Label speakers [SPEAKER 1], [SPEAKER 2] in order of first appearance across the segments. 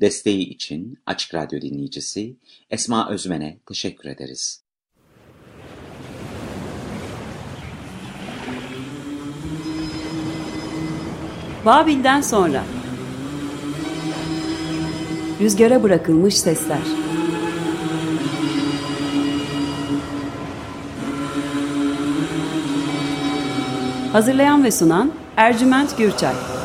[SPEAKER 1] Desteği için Açık Radyo dinleyicisi Esma Özmen'e teşekkür ederiz.
[SPEAKER 2] Babil'den sonra. Rüzgara bırakılmış sesler. Hazırlayan ve sunan Ercüment Gürçay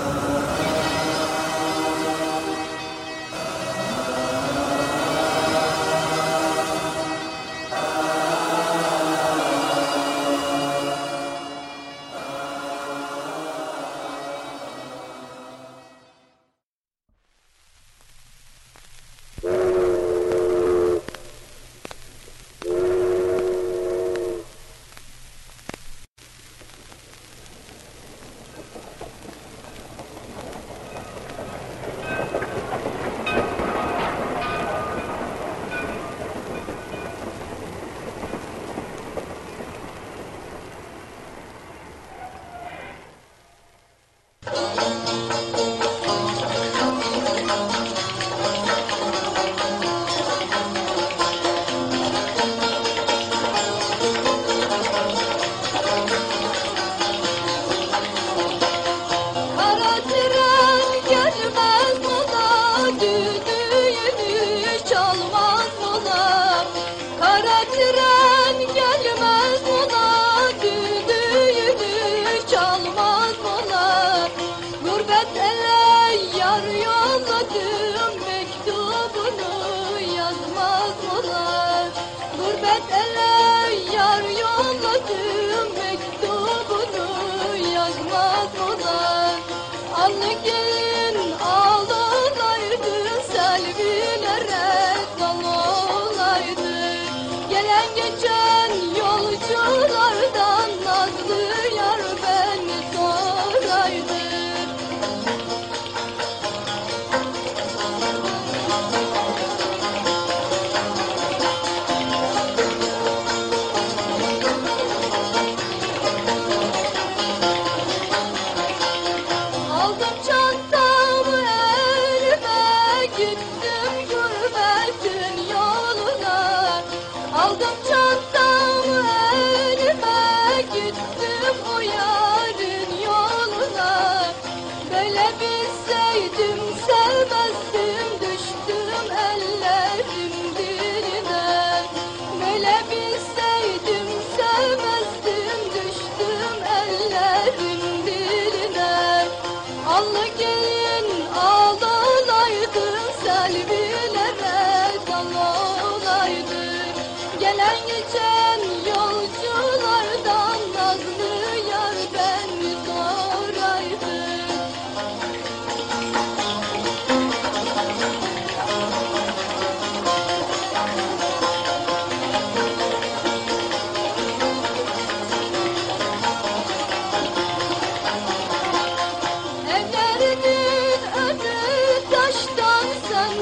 [SPEAKER 2] Yeah.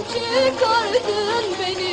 [SPEAKER 3] çıkardın beni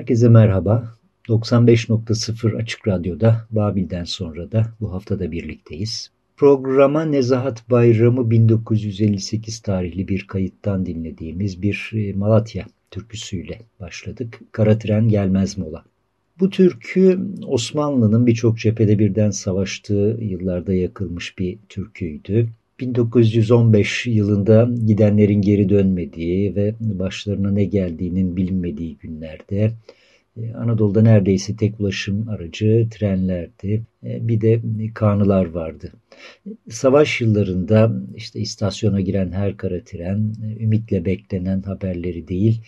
[SPEAKER 3] Herkese merhaba. 95.0 Açık Radyo'da Babil'den sonra da bu haftada birlikteyiz. Programa Nezahat Bayramı 1958 tarihli bir kayıttan dinlediğimiz bir e, Malatya türküsüyle başladık. Kara tren gelmez mola. Bu türkü Osmanlı'nın birçok cephede birden savaştığı yıllarda yakılmış bir türküydü. 1915 yılında gidenlerin geri dönmediği ve başlarına ne geldiğinin bilinmediği günlerde e, Anadolu'da neredeyse tek ulaşım aracı trenlerdi. E, bir de kanılar vardı. Savaş yıllarında işte istasyona giren her kara tren e, ümitle beklenen haberleri değil,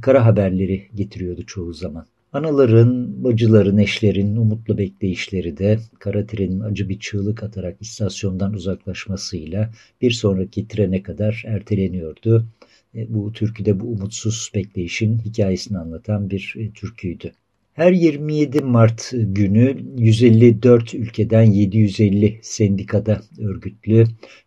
[SPEAKER 3] kara haberleri getiriyordu çoğu zaman. Anaların, bacıların, eşlerin umutlu bekleyişleri de kara trenin acı bir çığlık atarak istasyondan uzaklaşmasıyla bir sonraki trene kadar erteleniyordu. E, bu türküde bu umutsuz bekleyişin hikayesini anlatan bir e, türküydü. Her 27 Mart günü 154 ülkeden 750 sendikada örgütlü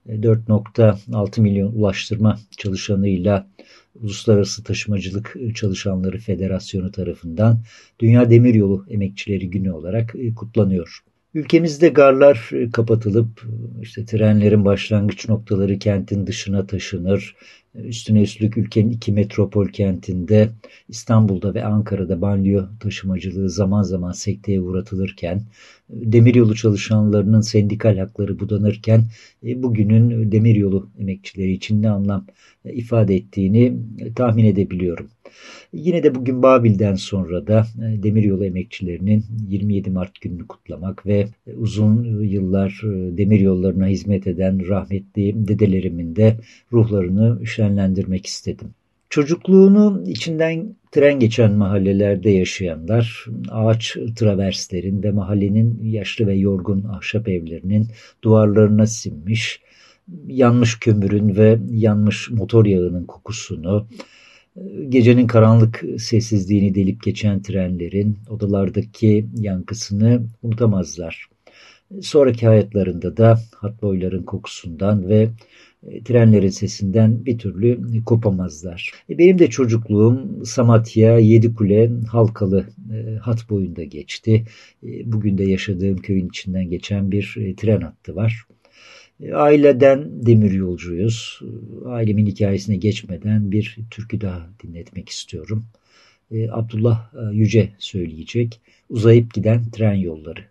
[SPEAKER 3] 4.6 e, milyon ulaştırma çalışanıyla Uluslararası Taşımacılık Çalışanları Federasyonu tarafından Dünya Demiryolu Emekçileri Günü olarak kutlanıyor. Ülkemizde garlar kapatılıp işte trenlerin başlangıç noktaları kentin dışına taşınır, Üstüne üstlük ülkenin iki metropol kentinde İstanbul'da ve Ankara'da banliyö taşımacılığı zaman zaman sekteye uğratılırken demiryolu çalışanlarının sendikal hakları budanırken e, bugünün demiryolu emekçileri için ne anlam e, ifade ettiğini e, tahmin edebiliyorum. Yine de bugün Babil'den sonra da demiryolu emekçilerinin 27 Mart gününü kutlamak ve uzun yıllar demiryollarına hizmet eden rahmetli dedelerimin de ruhlarını şenlendirmek istedim. Çocukluğunu içinden tren geçen mahallelerde yaşayanlar, ağaç traverslerin ve mahallenin yaşlı ve yorgun ahşap evlerinin duvarlarına sinmiş, yanmış kömürün ve yanmış motor yağının kokusunu, gecenin karanlık sessizliğini delip geçen trenlerin odalardaki yankısını unutamazlar. Sonraki hayatlarında da hat boyların kokusundan ve trenlerin sesinden bir türlü kopamazlar. E, benim de çocukluğum Samatya, Yedikule, Halkalı e, hat boyunda geçti. Bugün de yaşadığım köyün içinden geçen bir tren hattı var. Aileden demir yolcuyuz. Ailemin hikayesine geçmeden bir türkü daha dinletmek istiyorum. Abdullah Yüce söyleyecek. Uzayıp giden tren yolları.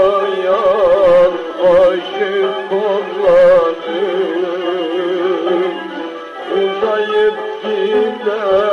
[SPEAKER 4] sallamışım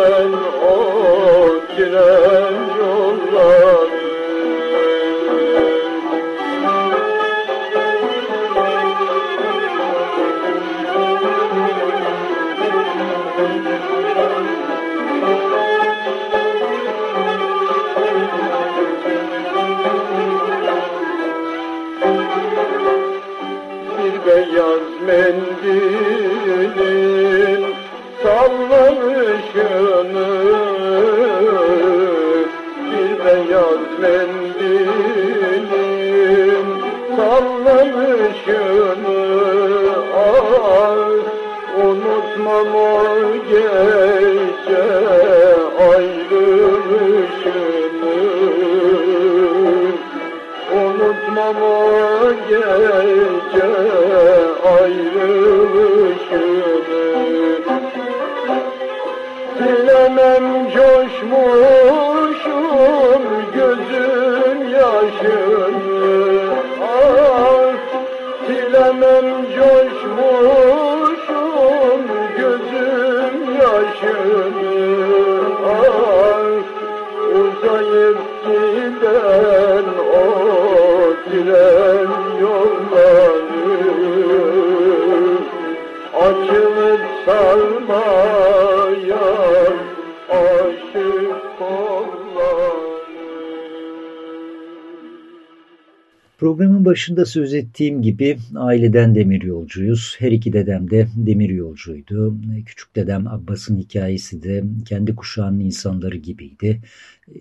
[SPEAKER 3] başında söz ettiğim gibi aileden demir yolcuyuz. Her iki dedem de demir yolcuydu. Küçük dedem Abbas'ın hikayesi de kendi kuşağının insanları gibiydi.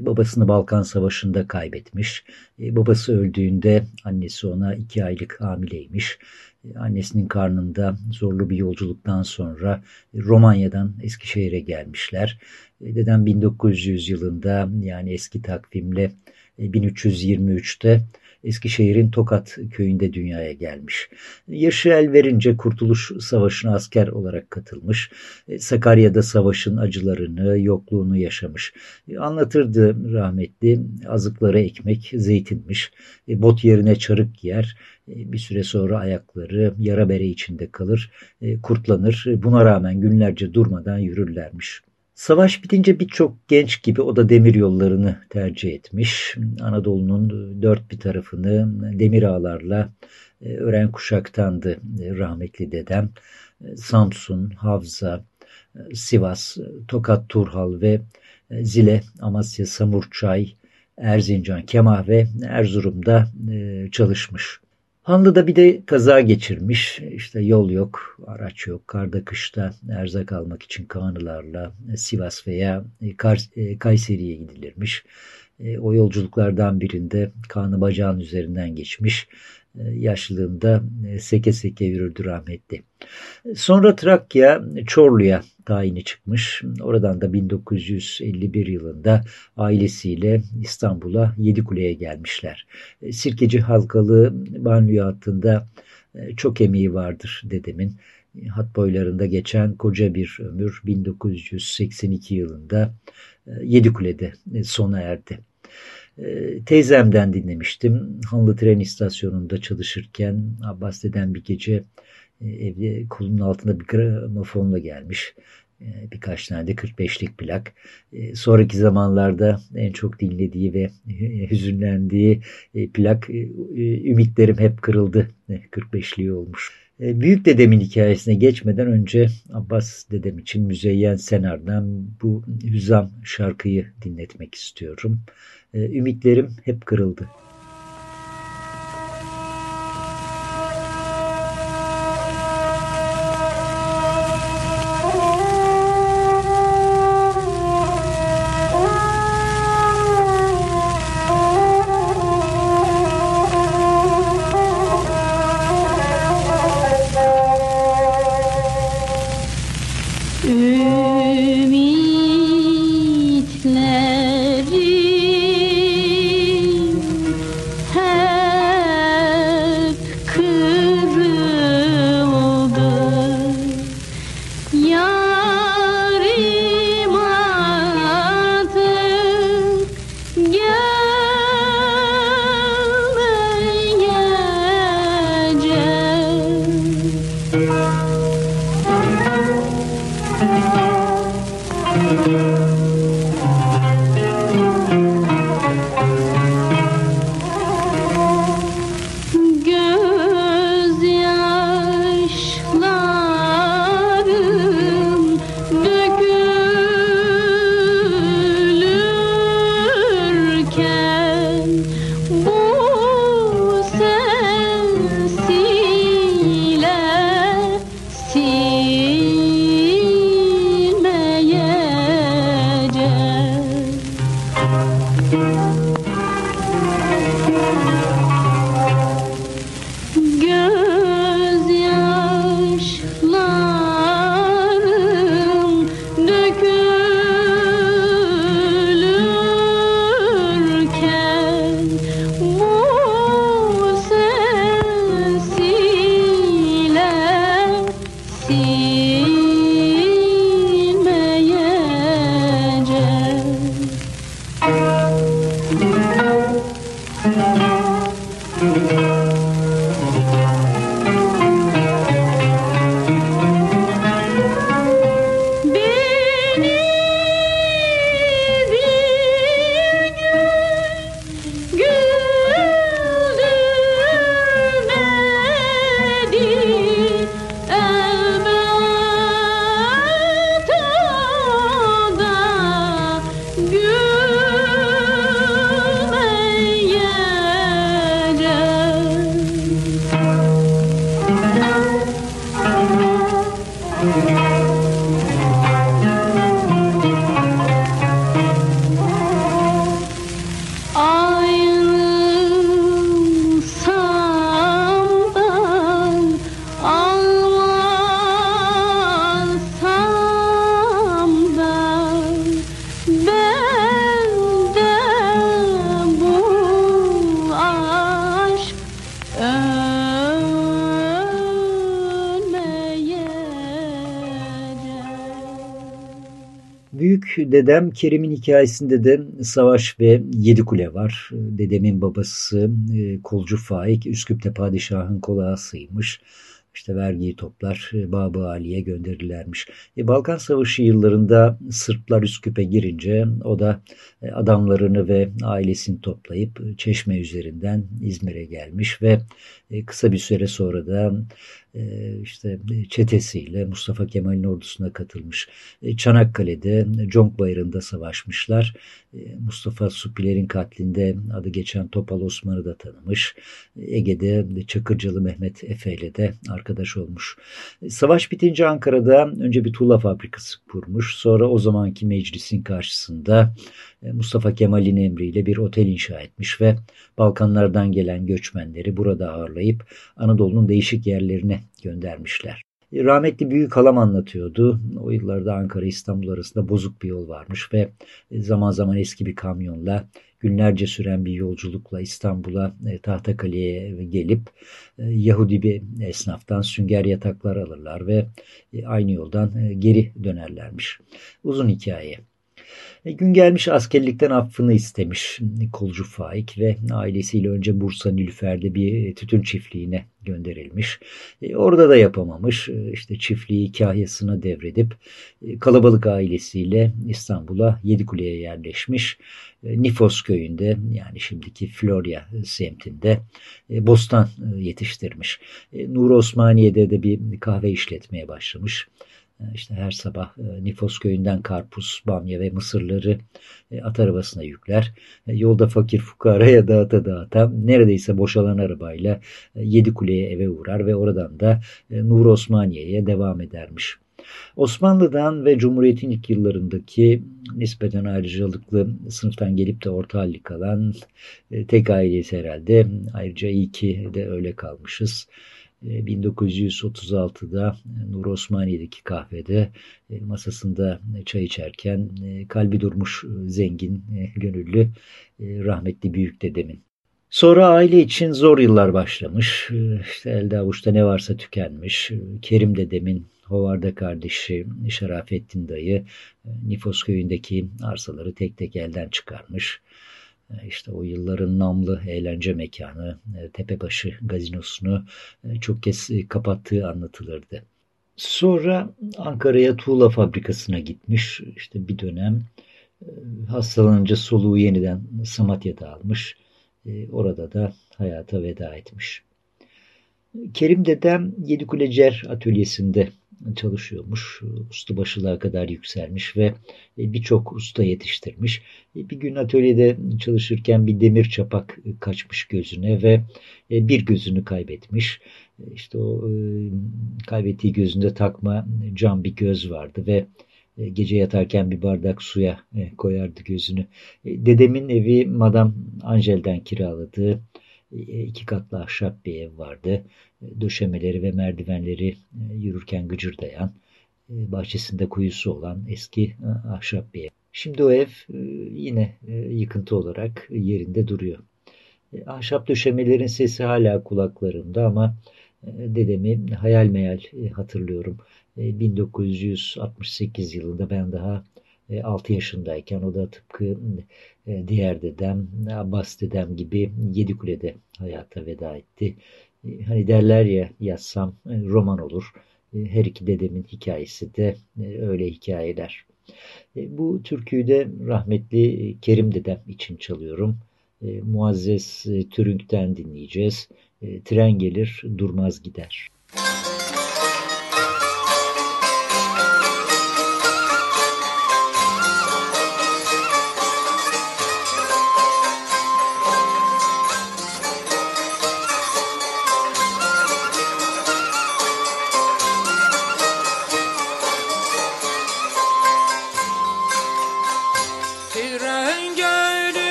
[SPEAKER 3] Babasını Balkan Savaşı'nda kaybetmiş. Babası öldüğünde annesi ona iki aylık hamileymiş. Annesinin karnında zorlu bir yolculuktan sonra Romanya'dan Eskişehir'e gelmişler. Dedem 1900 yılında yani eski takvimle 1323'te Eskişehir'in Tokat köyünde dünyaya gelmiş. Yaşı el verince Kurtuluş Savaşı'na asker olarak katılmış. E, Sakarya'da savaşın acılarını, yokluğunu yaşamış. E, anlatırdı rahmetli azıkları ekmek, zeytinmiş. E, bot yerine çarık giyer. Bir süre sonra ayakları yara bere içinde kalır, kurtlanır. Buna rağmen günlerce durmadan yürürlermiş. Savaş bitince birçok genç gibi o da demir yollarını tercih etmiş. Anadolu'nun dört bir tarafını demir ağlarla e, ören kuşaktandı e, rahmetli dedem. E, Samsun, Havza, Sivas, Tokat, Turhal ve Zile, Amasya, Samurçay, Erzincan, Kemah ve Erzurum'da çalışmış. Hanlı'da bir de kaza geçirmiş. İşte yol yok, araç yok. Karda kışta erzak almak için Kanılarla Sivas veya e, Kayseri'ye gidilirmiş. E, o yolculuklardan birinde kanı bacağın üzerinden geçmiş. E, yaşlılığında seke seke yürürdü rahmetli. Sonra Trakya, Çorlu'ya tayini çıkmış. Oradan da 1951 yılında ailesiyle İstanbul'a Yedikule'ye gelmişler. Sirkeci Halkalı banliyö hattında çok emeği vardır dedemin. Hat boylarında geçen koca bir ömür 1982 yılında Yedikule'de sona erdi. Teyzemden dinlemiştim. Hanlı tren istasyonunda çalışırken Abbas deden bir gece e, evde kolunun altında bir gramofonla gelmiş. E, birkaç tane de 45'lik plak. E, sonraki zamanlarda en çok dinlediği ve hüzünlendiği plak Ümitlerim Hep Kırıldı 45'liği olmuş. Büyük dedemin hikayesine geçmeden önce Abbas dedem için Müzeyyen Senar'dan bu Hüzam şarkıyı dinletmek istiyorum. Ümitlerim hep kırıldı. Dedem Kerim'in hikayesinde de Savaş ve Yedikule var. Dedemin babası e, Kolcu Faik Üsküp'te padişahın kolağı sıymış işte vergiyi toplar e, Babı Ali'ye gönderirlermiş. E, Balkan Savaşı yıllarında Sırplar Üsküp'e girince o da e, adamlarını ve ailesini toplayıp Çeşme üzerinden İzmir'e gelmiş ve kısa bir süre sonra da işte çetesiyle Mustafa Kemal'in ordusuna katılmış. E, Çanakkale'de Conk Bayırı'nda savaşmışlar. E, Mustafa Supiler'in katlinde adı geçen Topal Osman'ı da tanımış. Ege'de Çakırcalı Mehmet Efe ile de arkadaş olmuş. Savaş bitince Ankara'da önce bir tuğla fabrikası kurmuş. Sonra o zamanki meclisin karşısında Mustafa Kemal'in emriyle bir otel inşa etmiş ve Balkanlardan gelen göçmenleri burada ağırlayıp Anadolu'nun değişik yerlerine göndermişler. Rahmetli büyük halam anlatıyordu. O yıllarda Ankara İstanbul arasında bozuk bir yol varmış ve zaman zaman eski bir kamyonla günlerce süren bir yolculukla İstanbul'a e, Tahtakale'ye gelip e, Yahudi bir esnaftan sünger yataklar alırlar ve e, aynı yoldan geri dönerlermiş. Uzun hikaye. E, gün gelmiş askerlikten affını istemiş kolcu Faik ve ailesiyle önce Bursa Nilüfer'de bir tütün çiftliğine gönderilmiş. E, orada da yapamamış. E, işte çiftliği kahyasına devredip kalabalık ailesiyle İstanbul'a Yedikule'ye yerleşmiş. Nifos köyünde yani şimdiki Florya semtinde bostan yetiştirmiş. Nur Osmaniye'de de bir kahve işletmeye başlamış. E, işte her sabah e, Nifos köyünden karpuz, bamya ve mısırları e, at arabasına yükler. Yolda fakir fukaraya dağıta dağıta neredeyse boşalan arabayla Yedi Kule'ye eve uğrar ve oradan da Nur Osmaniye'ye devam edermiş. Osmanlı'dan ve Cumhuriyet'in ilk yıllarındaki nispeten ayrıcalıklı sınıftan gelip de orta halli kalan tek ailesi herhalde. Ayrıca iyi ki de öyle kalmışız. 1936'da e, Nur Osmaniye'deki kahvede e, masasında çay içerken e, kalbi durmuş zengin, gönüllü rahmetli büyük dedemin. Sonra aile için zor yıllar başlamış. İşte elde avuçta ne varsa tükenmiş. Kerim dedemin Hovarda kardeşi Şerafettin dayı Nifos köyündeki arsaları tek tek elden çıkarmış. E, işte o yılların namlı eğlence mekanı e, Tepebaşı gazinosunu e, çok kez kapattığı anlatılırdı. Sonra Ankara'ya tuğla fabrikasına gitmiş. İşte bir dönem hastalanınca soluğu yeniden Samatya'da almış. Orada da hayata veda etmiş. Kerim dedem Yedikulecer atölyesinde çalışıyormuş. Ustabaşılığa kadar yükselmiş ve e, birçok usta yetiştirmiş. E, bir gün atölyede çalışırken bir demir çapak kaçmış gözüne ve e, bir gözünü kaybetmiş. İşte o kaybettiği gözünde takma cam bir göz vardı ve gece yatarken bir bardak suya koyardı gözünü. Dedemin evi Madam Angel'den kiraladığı iki katlı ahşap bir ev vardı döşemeleri ve merdivenleri e, yürürken gıcırdayan, e, bahçesinde kuyusu olan eski e, ahşap bir ev. Şimdi o ev yine yıkıntı olarak yerinde duruyor. Ahşap döşemelerin sesi hala kulaklarımda ama dedemi hayal meyal hatırlıyorum. 1968 yılında ben daha 6 yaşındayken o da tıpkı diğer dedem, Abbas dedem gibi Yedikule'de hayata veda etti. E, hani derler ya yazsam e, roman olur. E, her iki dedemin hikayesi de öyle hikayeler. Bu türküyü de rahmetli Kerim dedem için çalıyorum. Muazzez Türünk'ten dinleyeceğiz. Tren gelir durmaz gider.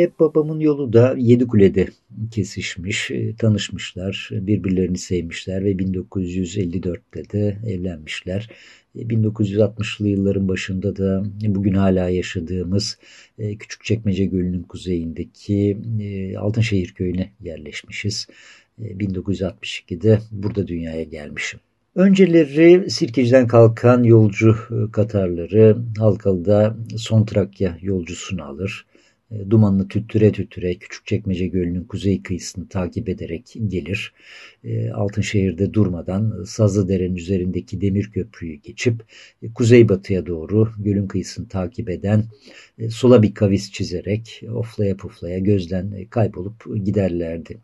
[SPEAKER 3] Annemle babamın yolu da Yedikule'de kesişmiş, e, tanışmışlar, birbirlerini sevmişler ve 1954'te de evlenmişler. 1960'lı e, yılların başında da bugün hala yaşadığımız e, Küçükçekmece Gölü'nün kuzeyindeki Altınşehir köyüne yerleşmişiz. 1962'de burada dünyaya gelmişim. Önceleri Sirkeci'den kalkan yolcu Katarları Halkalı'da Son Trakya yolcusunu alır. E, dumanını tüttüre tüttüre Küçükçekmece Gölü'nün kuzey kıyısını takip ederek gelir. E, Altınşehir'de durmadan Sazlıdere'nin üzerindeki demir köprüyü geçip e, kuzeybatıya doğru gölün kıyısını takip eden sola bir kavis çizerek oflaya puflaya gözden kaybolup giderlerdi.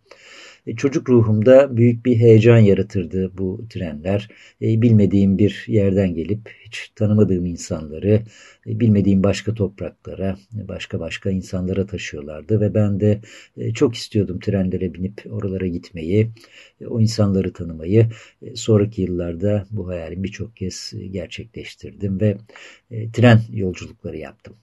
[SPEAKER 3] E, çocuk ruhumda büyük bir heyecan yaratırdı bu trenler. E, bilmediğim bir yerden gelip hiç tanımadığım insanları e, bilmediğim başka topraklara, başka başka insanlara taşıyorlardı ve ben de çok istiyordum trenlere binip oralara gitmeyi, o insanları tanımayı. Sonraki yıllarda bu hayalimi birçok kez gerçekleştirdim ve tren yolculukları yaptım.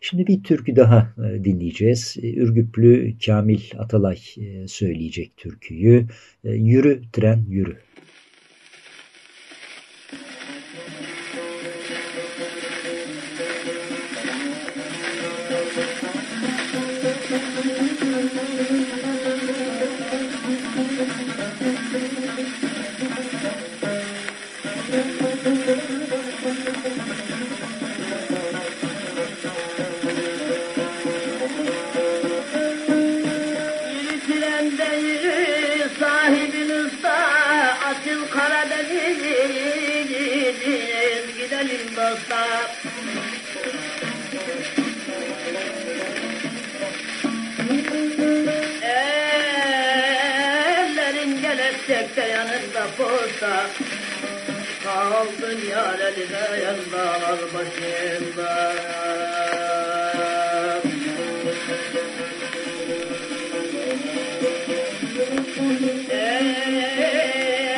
[SPEAKER 3] Şimdi bir türkü daha e, dinleyeceğiz. E, Ürgüplü Kamil Atalay e, söyleyecek türküyü. Yürü tren yürü.
[SPEAKER 4] Posta Kaldın yar eline yanlar başında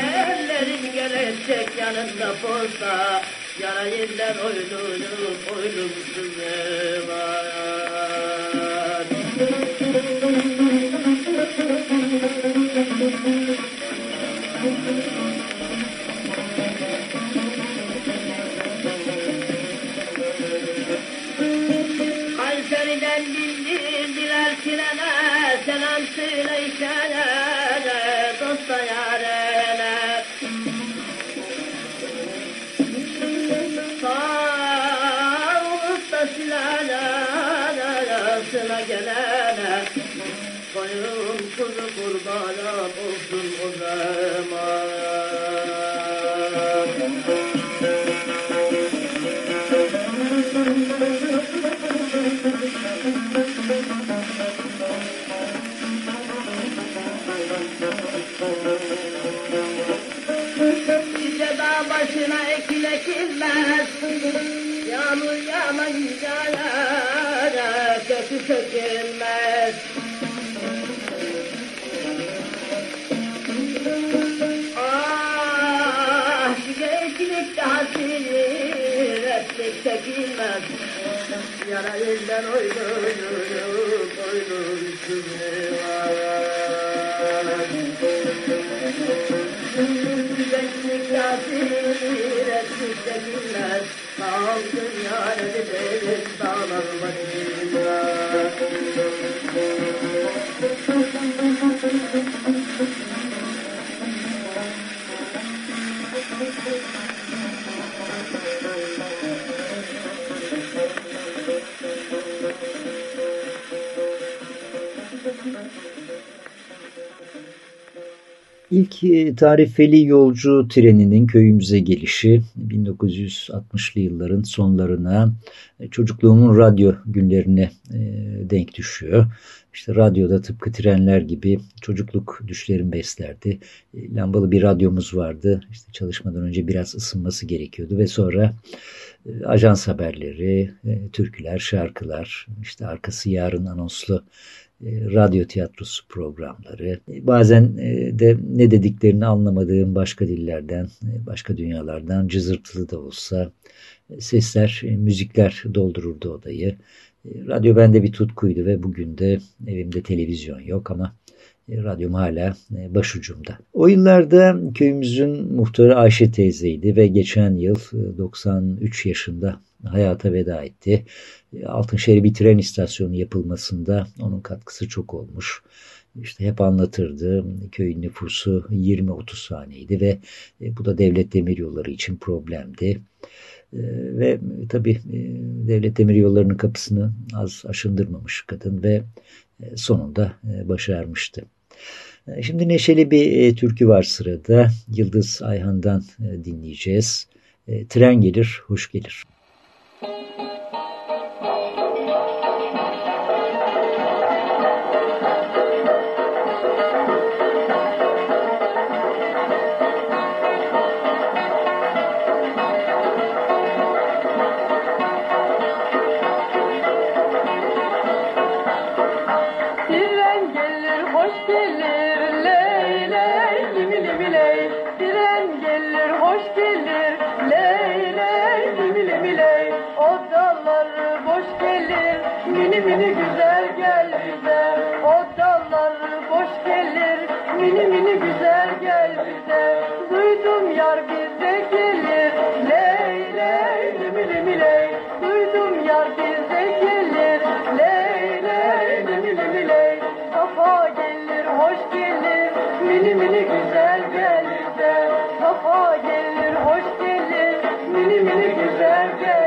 [SPEAKER 4] Ellerin gelecek yanında posta Yara yerler oyluyum oylum sızım başına ekilmez. Yağmur yağmayınca yara kökü Ah gençlik hasret çekilmez Yara yüzden oynuyup oynuyup Gençlik hasret çekilmez Kalsın yâre bir dağlar başında
[SPEAKER 3] İlk e, tarifeli yolcu treninin köyümüze gelişi 1960'lı yılların sonlarına e, çocukluğumun radyo günlerine e, denk düşüyor. İşte radyoda tıpkı trenler gibi çocukluk düşlerim beslerdi. Lambalı bir radyomuz vardı. İşte çalışmadan önce biraz ısınması gerekiyordu ve sonra ajans haberleri, türküler, şarkılar, işte arkası yarın anonslu radyo tiyatrosu programları, bazen de ne dediklerini anlamadığım başka dillerden, başka dünyalardan cızırtılı da olsa sesler, müzikler doldururdu odayı. Radyo bende bir tutkuydu ve bugün de evimde televizyon yok ama radyom hala başucumda. O yıllarda köyümüzün muhtarı Ayşe teyzeydi ve geçen yıl 93 yaşında hayata veda etti. Altınşehir bir tren istasyonu yapılmasında onun katkısı çok olmuş. İşte hep anlatırdı. Köyün nüfusu 20-30 haneydi ve bu da devlet demiryolları için problemdi. Ve tabii devlet demiryollarının kapısını az aşındırmamış kadın ve sonunda başarmıştı. Şimdi neşeli bir türkü var sırada. Yıldız Ayhan'dan dinleyeceğiz. Tren gelir, hoş gelir.
[SPEAKER 4] Siren gelir hoş gelir ley ley limi limi ley. mini güzel gel bize O dallar boş gelir. Mini mini güzel gel bize Duydum yar bize gelir. Ley ley limi
[SPEAKER 5] limi Duydum yar bize gelir. Ley ley limi limi Safa gelir hoş gelir.
[SPEAKER 4] Mini mini güzel gel bize Safa gelir hoş gelir.
[SPEAKER 3] Mini mini güzel gel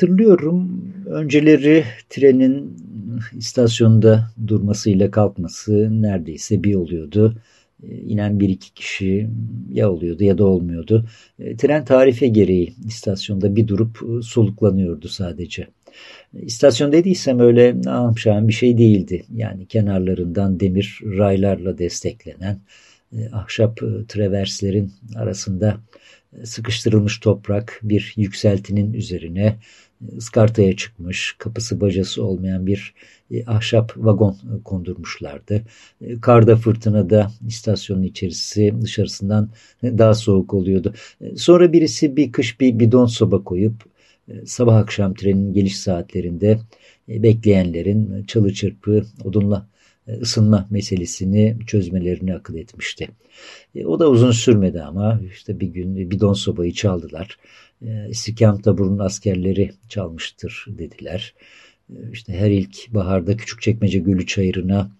[SPEAKER 3] Hatırlıyorum önceleri trenin istasyonda durmasıyla kalkması neredeyse bir oluyordu. E, inen bir iki kişi ya oluyordu ya da olmuyordu. E, tren tarife gereği istasyonda bir durup e, soluklanıyordu sadece. İstasyon dediysem öyle amşan bir şey değildi. Yani kenarlarından demir raylarla desteklenen ahşap traverslerin arasında sıkıştırılmış toprak bir yükseltinin üzerine ıskartaya çıkmış, kapısı bacası olmayan bir e, ahşap vagon e, kondurmuşlardı. E, karda fırtınada istasyonun içerisi dışarısından daha soğuk oluyordu. Sonra birisi bir kış bir bidon soba koyup sabah akşam trenin geliş saatlerinde bekleyenlerin çalı çırpı odunla ısınma meselesini çözmelerini akıl etmişti. O da uzun sürmedi ama işte bir gün bidon sobayı çaldılar. İstiklal taburunun askerleri çalmıştır dediler. İşte her ilk baharda Küçükçekmece Gölü çayırına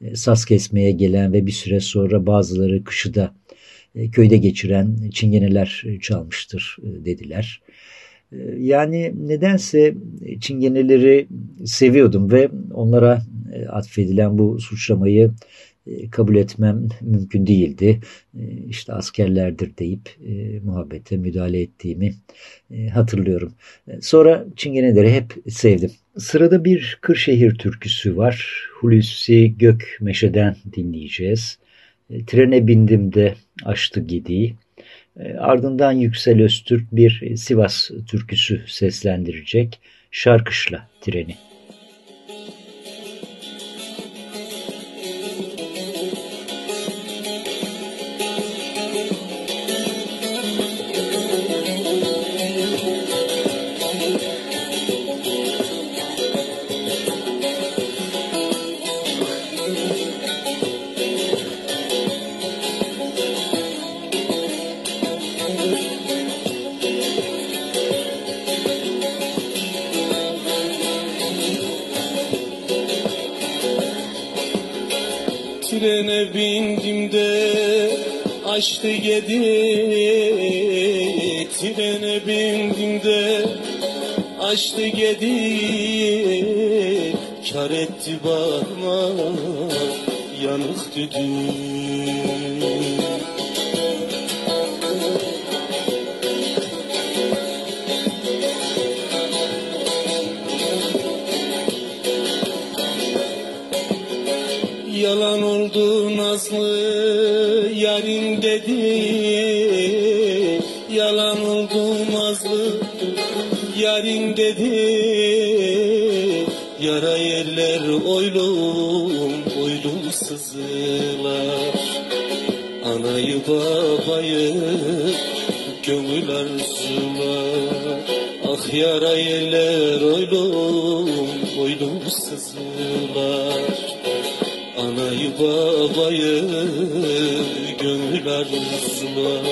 [SPEAKER 3] e, saz kesmeye gelen ve bir süre sonra bazıları kışı da e, köyde geçiren çingeneler çalmıştır e, dediler. Yani nedense çingeneleri seviyordum ve onlara atfedilen bu suçlamayı e, kabul etmem mümkün değildi. E, işte askerlerdir deyip e, muhabbete müdahale ettiğimi hatırlıyorum. Sonra Çingeneleri hep sevdim. Sırada bir Kırşehir türküsü var. Hulusi Gök Meşe'den dinleyeceğiz. Trene bindim de açtı gidiği. Ardından Yüksel Öztürk bir Sivas türküsü seslendirecek. Şarkışla treni.
[SPEAKER 6] Açtı yedi Trene bindim de açtı yedi Kar etti bana yanık düdüğüm yerler oylum oylum sızılar. Anayı babayı gönül arzular Ah yara yerler oylum oylum sızılar. Anayı babayı gönül arzular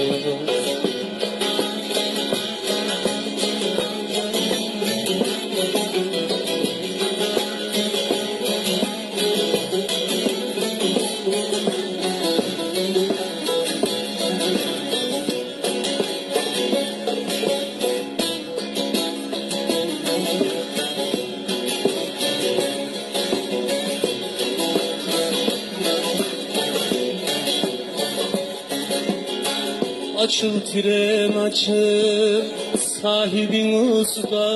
[SPEAKER 6] Tren açıl sahibin usta.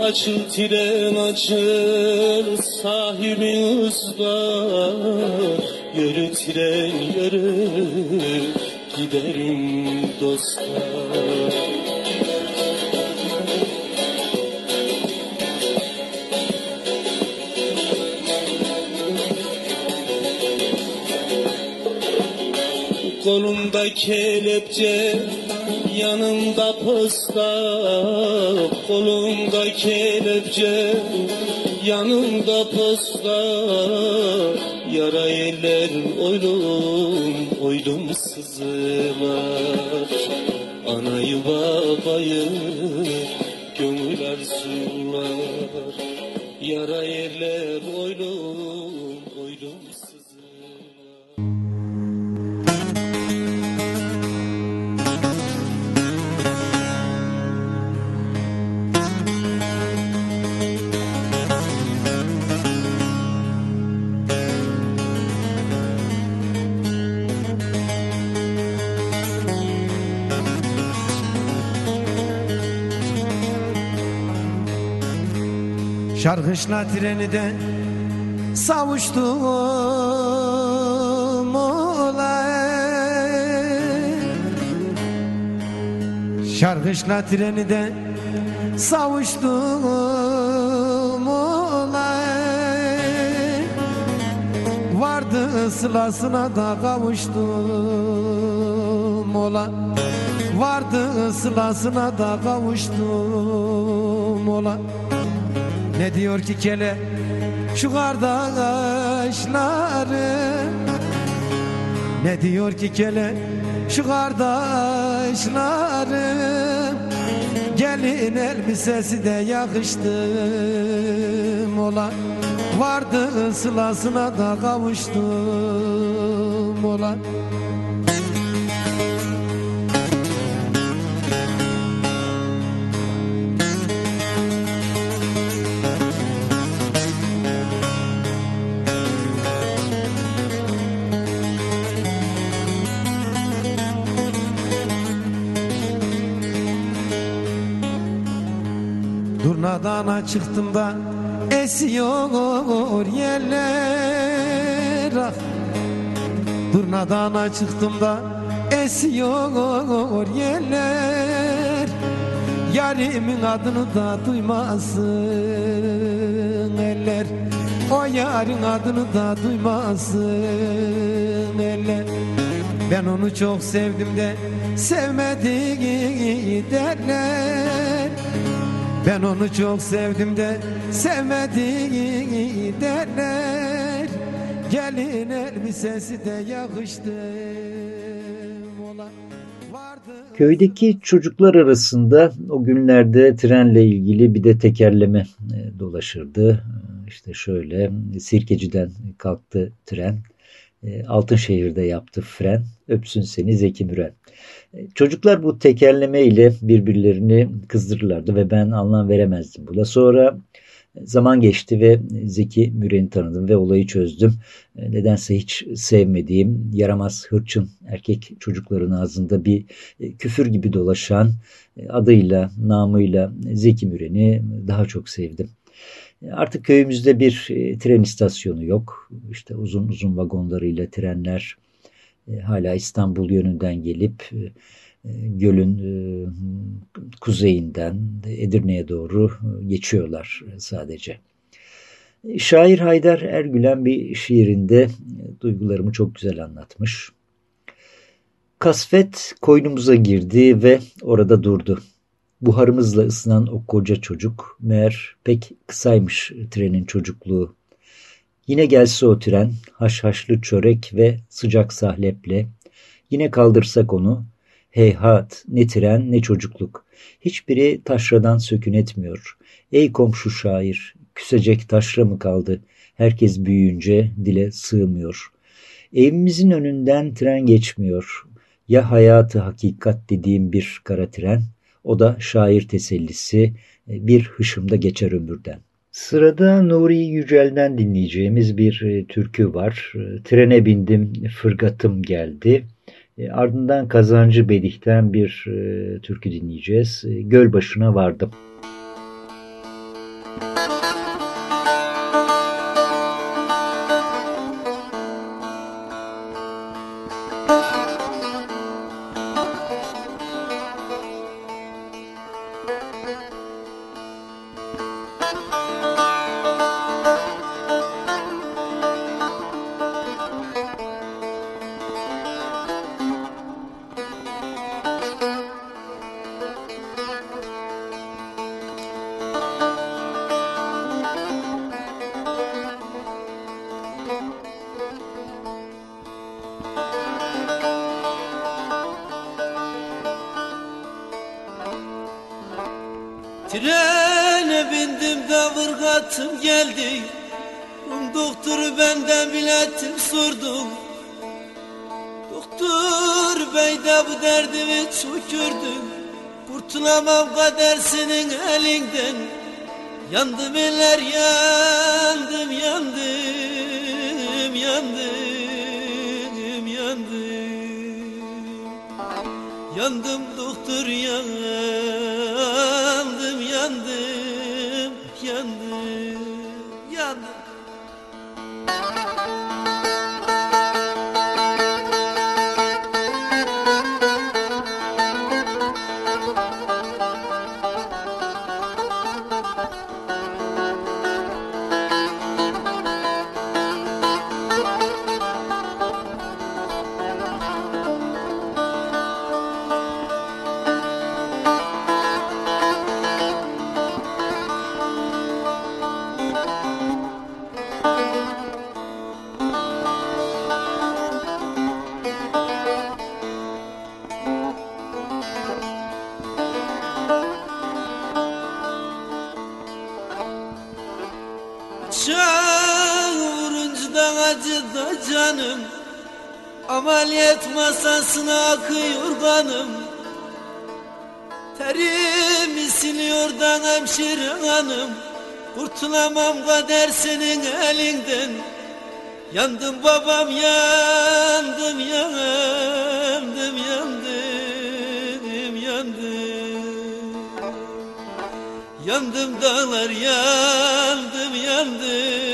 [SPEAKER 6] Açıl tren açıl sahibin usta. Yürü tren yürü giderim dostlar Kolumda kelepçe, yanımda posta Kolumda kelepçe, yanımda posta. Yara yerler oylum, oylum sızılar Anayı babayı gönül arzular Yara yerler
[SPEAKER 7] Şarkışla treni de savuştum olay. Şarkışla treni de savuştum olay. Vardı sılasına da kavuştum ola Vardı sılasına da kavuştum ola ne diyor ki kele? Şu kardeşleri. Ne diyor ki kele? Şu kardeşleri. Gelin elbisesi de yakıştı ola Vardı sılasına da kavuştum. Ola Durnadan çıktım da esiyor yerler. Ah. Durnadan çıktım da esiyor yerler. Yarimin adını da duymasın eller. O yarın adını da duymasın eller. Ben onu çok sevdim de sevmedi derler ben onu çok sevdim de sevmedi derler Gelin elbisesi de yakıştı
[SPEAKER 3] Köydeki çocuklar arasında o günlerde trenle ilgili bir de tekerleme e, dolaşırdı. E, İşte şöyle Sirkeci'den kalktı tren. E, Altınşehir'de yaptı fren. Öpsün seni Zeki Müren. E, Çocuklar bu tekerleme ile birbirlerini kızdırırlardı ve ben anlam veremezdim buna. Sonra zaman geçti ve Zeki Müren'i tanıdım ve olayı çözdüm. E, Nedense hiç sevmediğim yaramaz hırçın erkek çocukların ağzında bir e, küfür gibi dolaşan e, adıyla, namıyla Zeki Müren'i daha çok sevdim. E, Artık köyümüzde bir e, tren istasyonu yok. İşte uzun uzun vagonlarıyla trenler e, hala İstanbul yönünden gelip e, e, gölün e, kuzeyinden Edirne'ye doğru e, geçiyorlar e, sadece. E, Şair Haydar Ergülen bir şiirinde e, duygularımı çok güzel anlatmış. Kasvet koynumuza girdi ve orada durdu. Buharımızla ısınan o koca çocuk meğer pek kısaymış trenin çocukluğu. Yine gelse o tren haşhaşlı çörek ve sıcak sahleple. Yine kaldırsak onu heyhat ne tren ne çocukluk. Hiçbiri taşradan sökün etmiyor. Ey komşu şair küsecek taşra mı kaldı? Herkes büyüyünce dile sığmıyor. Evimizin önünden tren geçmiyor. Ya hayatı hakikat dediğim bir kara tren, o da şair tesellisi, bir hışımda geçer ömürden. Sırada Nuri Yücel'den dinleyeceğimiz bir e, türkü var. E, Trene bindim, fırgatım geldi. E, Ardından Kazancı Bedih'ten bir türkü dinleyeceğiz. Göl başına vardım.
[SPEAKER 8] Avukatım geldi. Rum doktoru benden biletim sordu. Doktor bey de bu derdimi çok gördü. Kurtulamam kader senin elinden. Yandım eller yandım yandım yandım yandım. Yandım hemşire hanım Kurtulamam kader senin elinden. Yandım babam yandım yandım yandım yandım. Yandım dağlar yandım yandım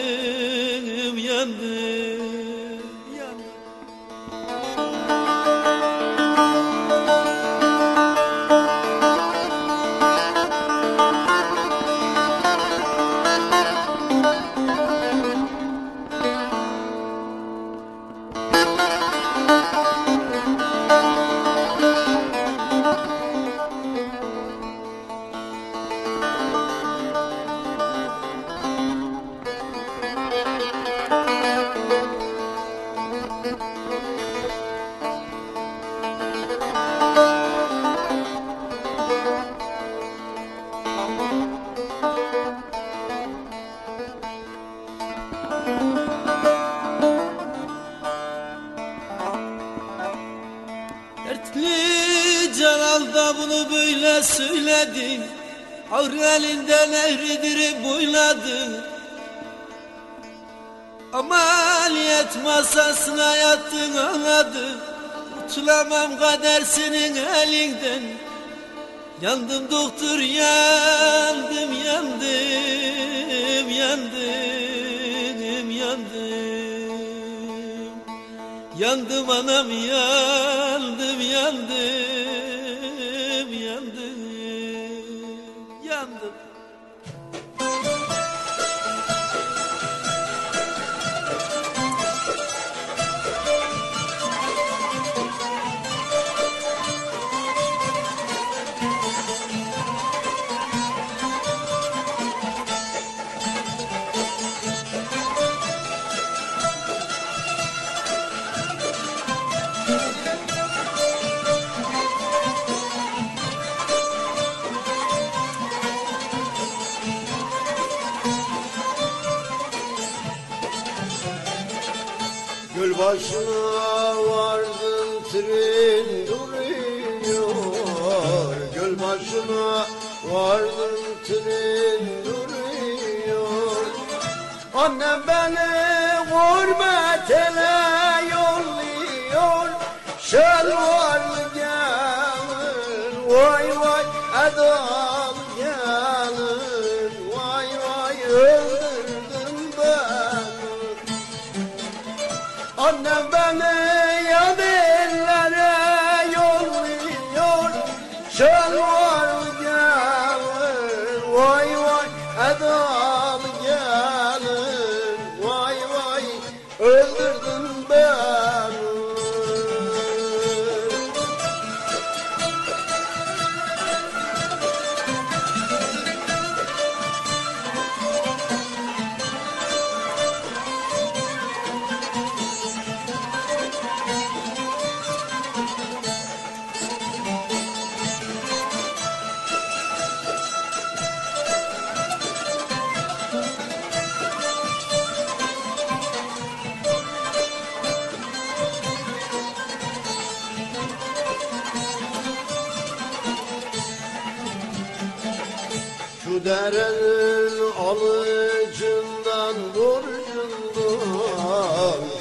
[SPEAKER 8] böyle söyledi Ağrı elinden ehridirip boyladı. Ameliyat masasına yattın ağladı. Kurtulamam kader senin elinden. Yandım doktor yandım yandım yandım yandım. Yandım anam yandım yandım
[SPEAKER 9] derenin alıcından burcundan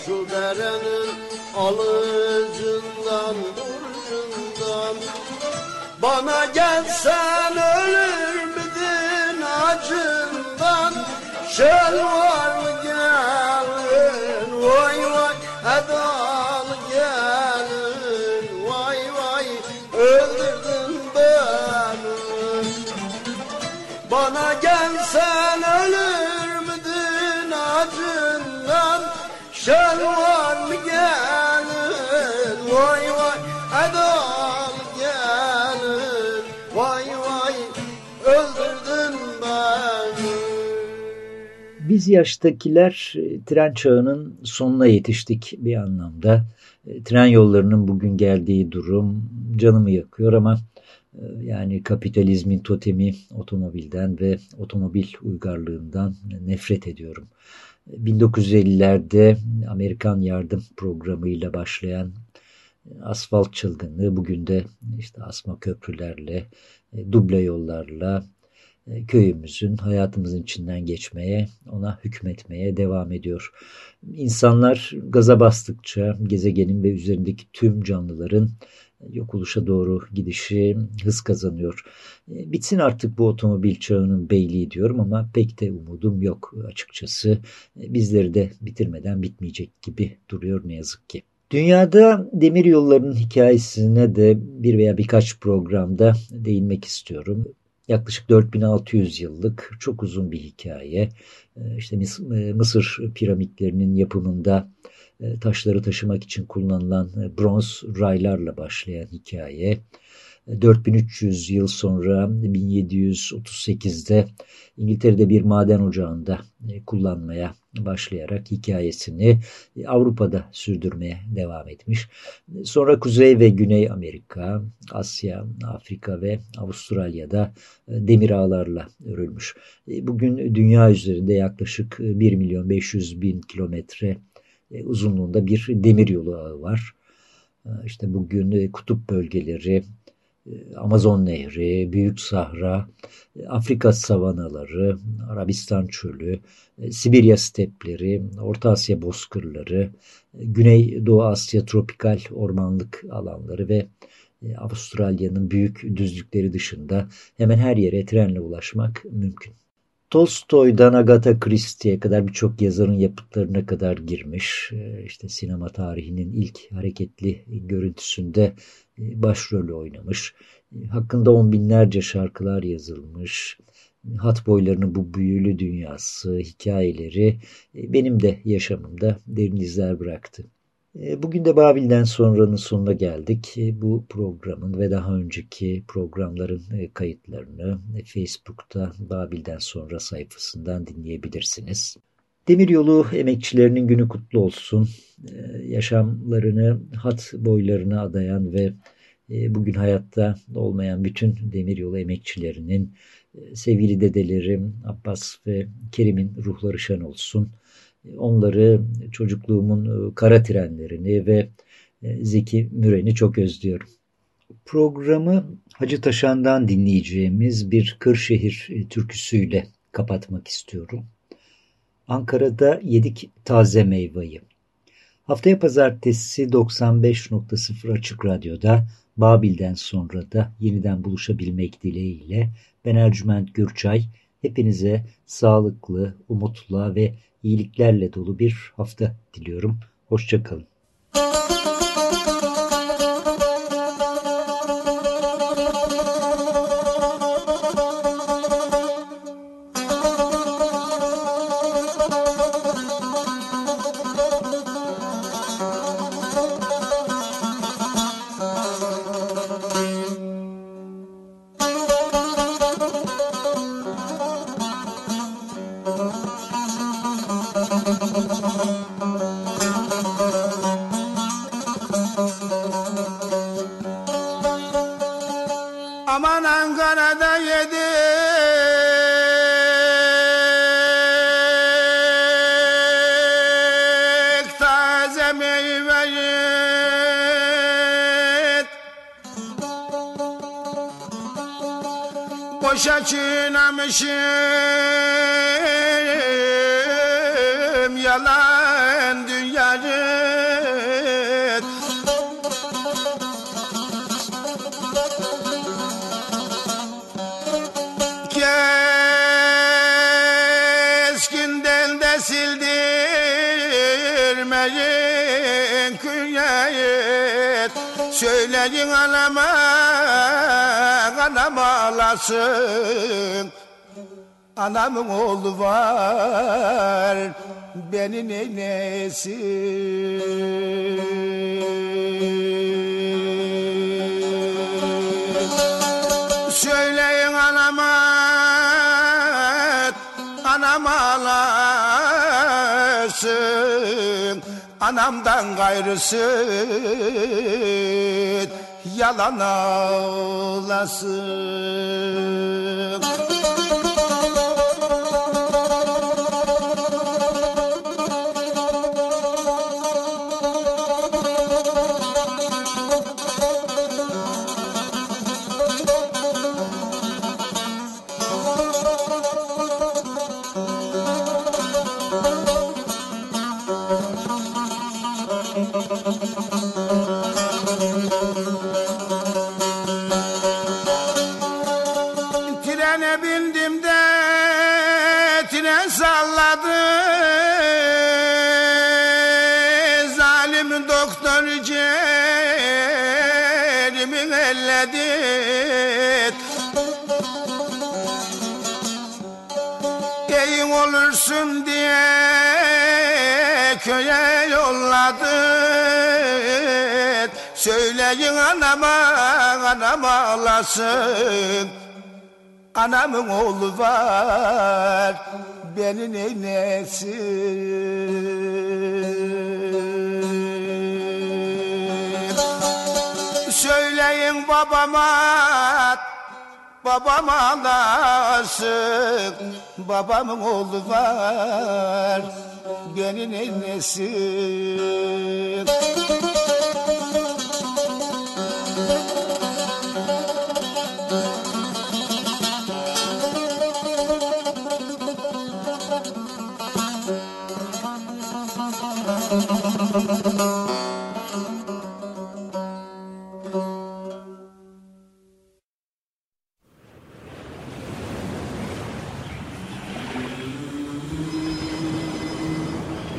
[SPEAKER 9] Şu derenin alıcından burcundan Bana gelsen ölür müdün acından? Şel gelsen ölür müdün acından? Şer var mı gelin Vay vay edal gelin Vay vay öldürdün beni.
[SPEAKER 3] Biz yaştakiler e, tren çağının sonuna yetiştik bir anlamda. E, Tren yollarının bugün geldiği durum canımı yakıyor ama yani kapitalizmin totemi otomobilden ve otomobil uygarlığından nefret ediyorum. E, 1950'lerde Amerikan yardım programıyla başlayan asfalt çılgınlığı bugün de işte asma köprülerle, e, duble yollarla, e, köyümüzün, hayatımızın içinden geçmeye, ona hükmetmeye devam ediyor. İnsanlar gaza bastıkça gezegenin ve üzerindeki tüm canlıların yok oluşa doğru gidişi hız kazanıyor. E, Bitsin artık bu otomobil çağının beyliği diyorum ama pek de umudum yok açıkçası. E, Bizleri de bitirmeden bitmeyecek gibi duruyor ne yazık ki. Dünyada demir yollarının hikayesine de bir veya birkaç programda değinmek istiyorum. Yaklaşık 4600 yıllık çok uzun bir hikaye. Ee, İşte Mıs- e, Mısır piramitlerinin yapımında e, taşları taşımak için kullanılan e, bronz raylarla başlayan hikaye. E, 4300 yıl sonra 1738'de İngiltere'de bir maden ocağında e, kullanmaya başlayarak hikayesini e, Avrupa'da sürdürmeye devam etmiş. E, Sonra Kuzey ve Güney Amerika, Asya, Afrika ve Avustralya'da e, demir ağlarla örülmüş. E, Bugün dünya üzerinde yaklaşık e, 1 milyon 500 bin kilometre e, uzunluğunda bir demir yolu ağı var. E, İşte bugün e, kutup bölgeleri, e, Amazon Nehri, Büyük Sahra, e, Afrika savanaları, Arabistan çölü, e, Sibirya stepleri, Orta Asya bozkırları, e, Güneydoğu Asya tropikal ormanlık alanları ve e, Avustralya'nın büyük düzlükleri dışında hemen her yere trenle ulaşmak mümkün. Tolstoy'dan Agatha Christie'ye kadar birçok yazarın yapıtlarına kadar girmiş. E, İşte sinema tarihinin ilk hareketli görüntüsünde e, başrolü oynamış. E, Hakkında on binlerce şarkılar yazılmış. Hat boylarının bu büyülü dünyası, hikayeleri e, benim de yaşamımda derin izler bıraktı. E, Bugün de Babil'den sonranın sonuna geldik. E, Bu programın ve daha önceki programların e, kayıtlarını e, Facebook'ta Babil'den sonra sayfasından dinleyebilirsiniz. Demiryolu emekçilerinin günü kutlu olsun. E, Yaşamlarını hat boylarına adayan ve e, bugün hayatta olmayan bütün demiryolu emekçilerinin sevgili dedelerim Abbas ve Kerim'in ruhları şen olsun. Onları çocukluğumun e, kara trenlerini ve e, Zeki Müren'i çok özlüyorum. Programı Hacı Taşan'dan dinleyeceğimiz bir Kırşehir e, türküsüyle kapatmak istiyorum. Ankara'da yedik taze meyveyi. Haftaya pazartesi 95.0 Açık Radyo'da Babil'den sonra da yeniden buluşabilmek dileğiyle ben Ercüment Gürçay hepinize sağlıklı, umutla ve iyiliklerle dolu bir hafta diliyorum. Hoşçakalın.
[SPEAKER 10] Boşa çiğnemişim. Yalan dünyayı Keskinden de sildirmeyin künyayet Söyleyin anam ağlasın. Anamın oğlu var beni neylesin Söyleyin anama Anam ağlasın. Anamdan gayrısı Yalan ağlasın olursun diye köye yolladı Söyleyin anama, anama ağlasın. Anamın oğlu var, beni neylesin Söyleyin babama, babama ağlasın Babamın oğlu var, beni neylesin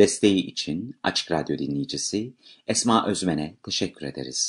[SPEAKER 1] Desteği için Açık Radyo dinleyicisi Esma Özmen'e teşekkür ederiz.